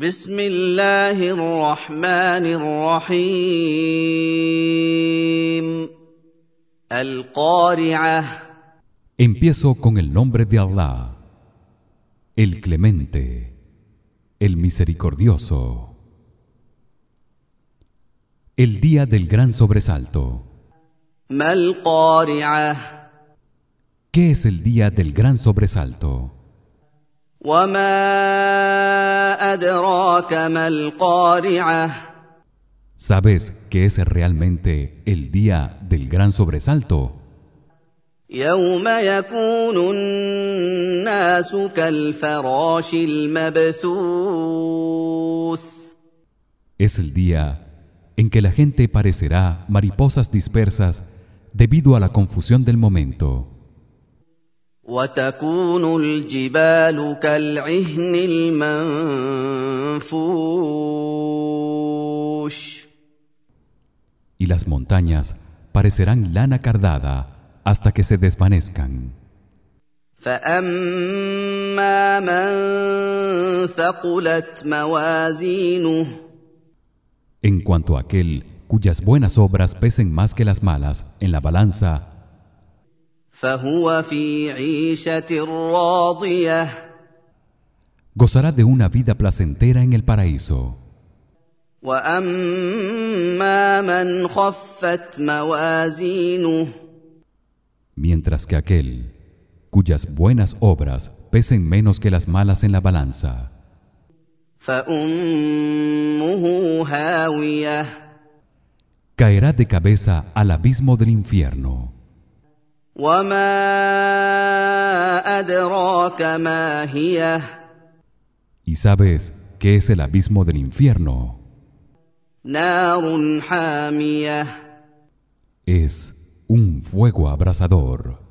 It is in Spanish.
بسم الله الرحمن الرحيم القارعة Empiezo con el nombre de Allah, el Clemente, el Misericordioso. El día del gran sobresalto. ما القارعة ¿Qué es el día del gran sobresalto? ¿Sabes qué es realmente el día del gran sobresalto? Es el día en que la gente parecerá mariposas dispersas debido a la confusión del momento. وتكون الجبال كالعهن المنفوش y las montañas parecerán lana cardada hasta que se desvanezcan. فأما من ثقلت موازينه En cuanto a aquel cuyas buenas obras pesen más que las malas en la balanza, فهو في عيشة راضية gozará de una vida placentera en el paraíso. وأما من خفت موازينه Mientras que aquel cuyas buenas obras pesen menos que las malas en la balanza, فأمه هاوية caerá de cabeza al abismo del infierno. ¿Y sabes qué es el abismo del infierno? Es un fuego abrasador.